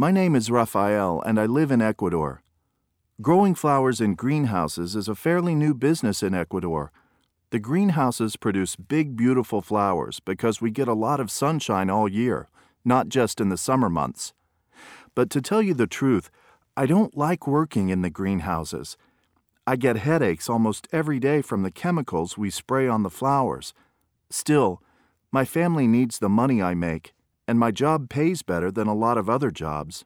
My name is Rafael, and I live in Ecuador. Growing flowers in greenhouses is a fairly new business in Ecuador. The greenhouses produce big, beautiful flowers because we get a lot of sunshine all year, not just in the summer months. But to tell you the truth, I don't like working in the greenhouses. I get headaches almost every day from the chemicals we spray on the flowers. Still, my family needs the money I make, and my job pays better than a lot of other jobs.